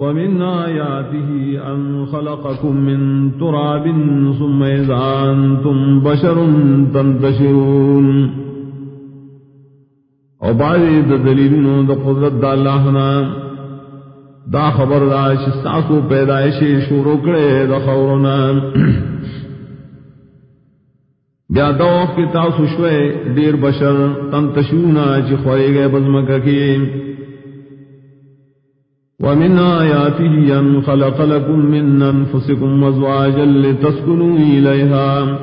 ومن آياته أن خلقكم من تراب ثم إذا أنتم بشر تنتشرون. وبعد دليلنا دا قدرت دا اللہنا دا خبر دا شستاسو پیدائشی شروع کرے دا خورنا بیا دا وقت تاسو شوئے دیر بشر تنتشرونا چی خوری گئے بزمکہ کی ومن آياته أن خلق لكم من أنفسكم وزواجا لتسكنوا إليها.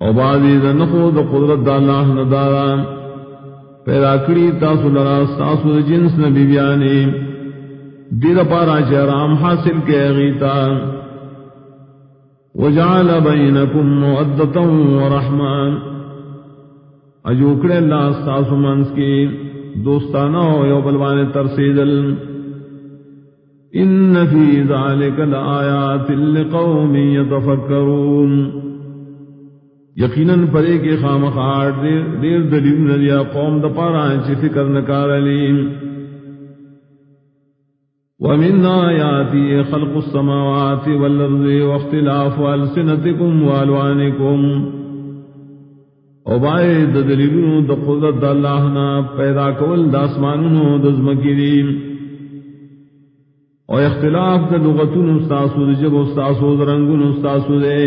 وبعد إذا نخوض قدرت دا الله ندارا پیدا کری تاسو لرا، تاسو جنس نبی بیانی. دیر پارا چرام حاصل کے غیتا وجعل بینکم مؤدتا ورحمان اجوکڑے اللہ تاسو منس کی دوستانہ ہو یو بلوان ترسیدل۔ ان فی ذالک لآیات لقوم یتفکرون۔ یقیناً پرے کے خام خاڑ دیر دلیل ندیا قوم دپارا چی فکر نکار علیم ومن آیاتی خلق السماوات والارض واختلاف والسنتکم والوانکم۔ او اوبائے د دلیلونو د قدرت، د الله نه پیدا کول، د اسمانونو د زمکری او اختلاف د لغتونو استاسو د جبو استاسو د رنگونو استاسو دے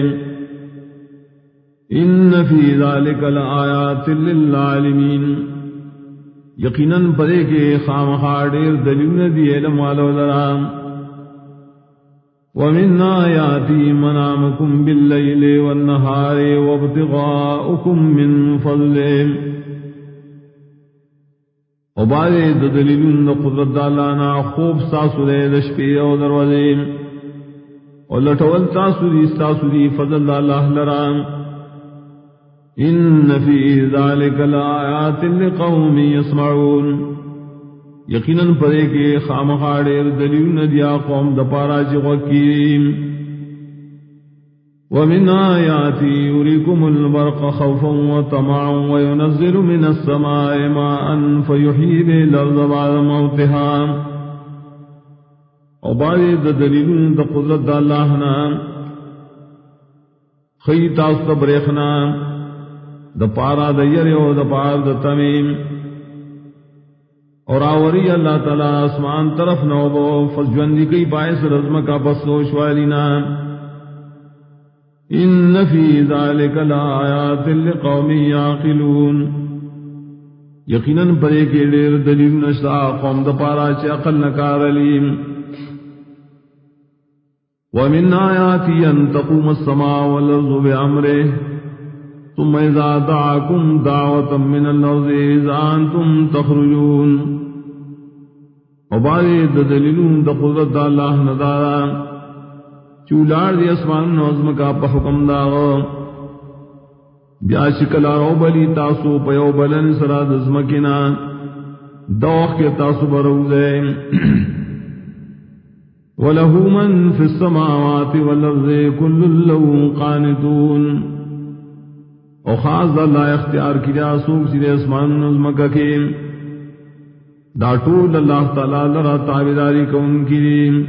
ان فی ذلک لآیات للعالمین. یقیناً پدے کے خامخا ډیر دلیلونه دی علم والو لرام. ومن آياتي منامكم بالليل والنهار وابتغاؤكم من فضله وبعد دليل قدرت دالانا خوب ساسو دے دشپی او دروازے. ولټول تاسو دي تاسو دي فضل الله لرام ان في ذلك لآيات لقوم يسمعون یقیناً پدے کے خام خاڑے دلیل ندیا قوم دپارا چکیم ومن آیاتی یریکم البرق خوفا وطمعا وینزل من السماء ماء فیحیی بے لرز بعد موتها وبعد دلیل دا قدرت دا اللہ نام خیتاست بریخنا دا پارا دا یریو دا پار دا تمیم. اور آوری اللہ تعالی آسمان طرف نو فجوندی کی باعث رزم کا بسوش والینا ان فی ذالک لآیات لقوم یاقلون۔ یقیناً پرے کے دیر دلیل نشتا، قوم دپارا چے اقل نکار علیم۔ ومن آیاتی ان تقوم السماء والارض بعمره ثم اذا دعاكم دعوة من الارض، اذا انتم تخرجون۔ وبارے د دلیلون د قدرت دا اللہ ندارا. چولار دی اسمان نظم کا پا حکم دا بیا شکلا رو بلی تاسو پیو بلن سرا دزمکنا دوخ کے تاسو بروزے وله من في السماوات والارض كل له قانتون. او خاص اللہ اختیار کیا سوک سیدے اسمان نظم کا کہ دا ټول الله تعالی لرا تابعداري کوونکی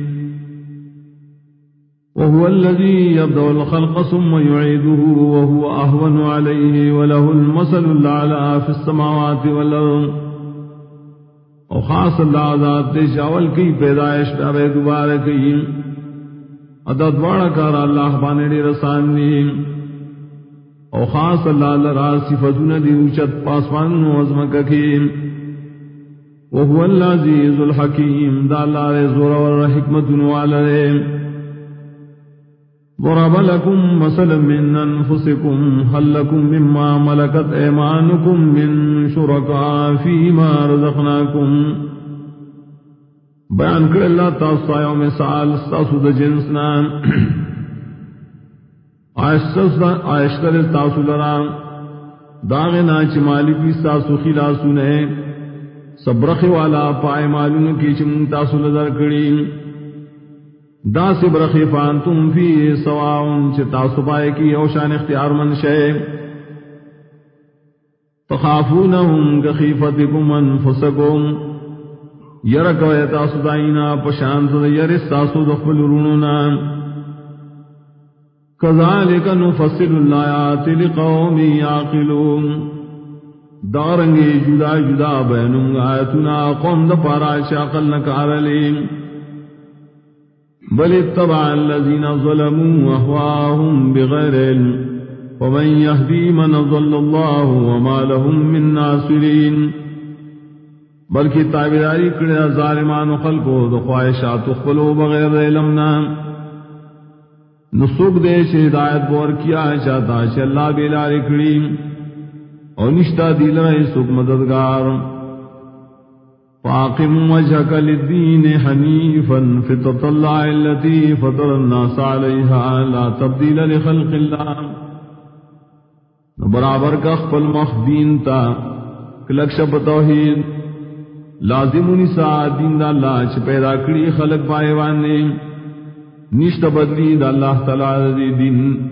وهو الذي يبدأ الخلق ثم يعيده وهو أهون عليه وله المثل الأعلى في السماوات والأرض. او خاص اللہ ذات دے شاول کی پیدائش پہ دوبارہ کی. عدد واڑا کار اللہ بانے ڈی رسانی او خاص اللہ لرا صفتون دی اوچت پاسمان عظمک کی. وهو العزيز الحكيم. دالار زور والحكمة والرين ضرب لكم مثلا من أنفسكم، هل لكم مما ملكت إيمانكم من شركاء فيما رزقناكم؟ بیان کر اللہ تاسا یوم سال، ستاسو دا جنسنا آئشتر تاسو لرا. داغنا چی مالکی ستاسو خلاسو نے. سبرخ والا پائے معلوم کی چم تاسو نظر کڑی دا سبرخ فانتم فی سواؤن چ تاسو پائے کی اوشان اختیار من شے۔ تخافونهم كخيفتكم أنفسكم یرکو تاسو دائینا پشانت یر استاسو دخل رونونا۔ کذالک نفصل الآیات لقوم یاقلون۔ دارنگی جدا جدا بیننگ آیتنا قوم دا پارا شاقل نکار نکارلیم. بل اتبع الذین ظلموا احواهم بغیر علم. ومن يهدي من ظل الله وما لهم من ناصرين بلکہ تابداری کرے ظالمان و خلقو دو خواہشات اخبلو بغیر علمنا نسوک دے چھ ہدایت بور کیا چاہتا چھ اللہ بیلاری کری اور نشتہ دیل رہے سوک مددگار۔ فاقم وجهك للدين حنيفا فطرة الله التي فطر الناس عليها لا تبديل لخلق الله۔ برابر کا خپل مخ دین تا کلک شب توحید۔ لازم نسا دین دا اللہ چھ پیدا کری خلق پائے وانے نشت بدلی دا اللہ تعالی دی دین۔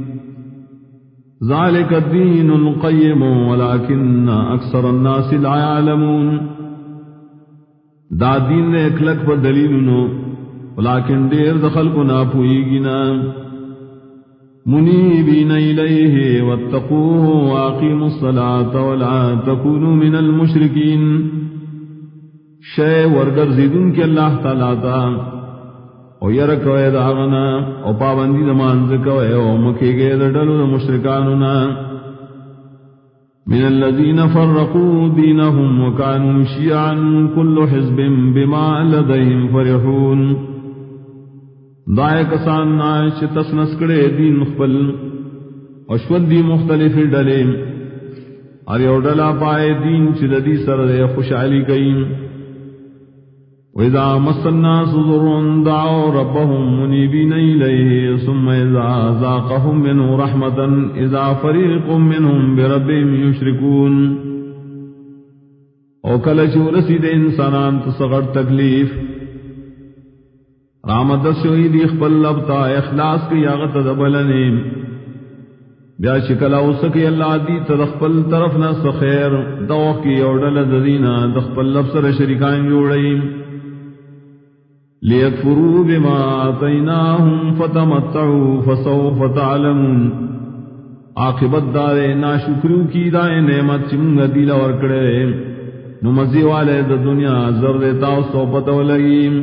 ذالک الدین القیم ولیکن اکثر الناس لا یعلمون دا دین نے اکلک پر دلیل دلیلنو ولیکن دیر دخل کو نا پوئی گنا منیبین الیہ واتقوه واقیموا الصلاة ولا تکونوا من المشرکین. شے ورگر زیدن کے اللہ تعالیٰ تا او یر کوئے داغنا او پابندی دمانز کوئے او مکے گئے دلو دا مشرکاننا من الذين فرقوا دينهم وكانوا شيعا كل حزب بما لديهم فرحون دائے کسان نائش تسنس کڑے دین خپل اشود دی مختلف ڈلے اور یو ڈلا پائے دین چدی سر دے خوشحالی کئیم وإذا مس الناس ضر دعوا ربهم منيبين إليه ثم إذا ذاقهم منه رحمة إذا فريق منهم بربهم يشركون او کل چورسی دے انسانان تصغر تکلیف رامت شوئی دی خپل لبتا اخلاص کی یاغت دبلنے بیا شکلا اسکی اللہ دی تدخپل طرف نس خیر دوخ کی اوڑل ددینا دخپل لبسر شرکان جوڑیم ليكفروا بما آتيناهم فتمتعوا فسوف تعلمون۔ عاقبت دارے ناشکریو کی دائیں نعمت چمگا دیل ورکڑے نمزی والے دا دنیا زر دیتا سو پتو لگیم۔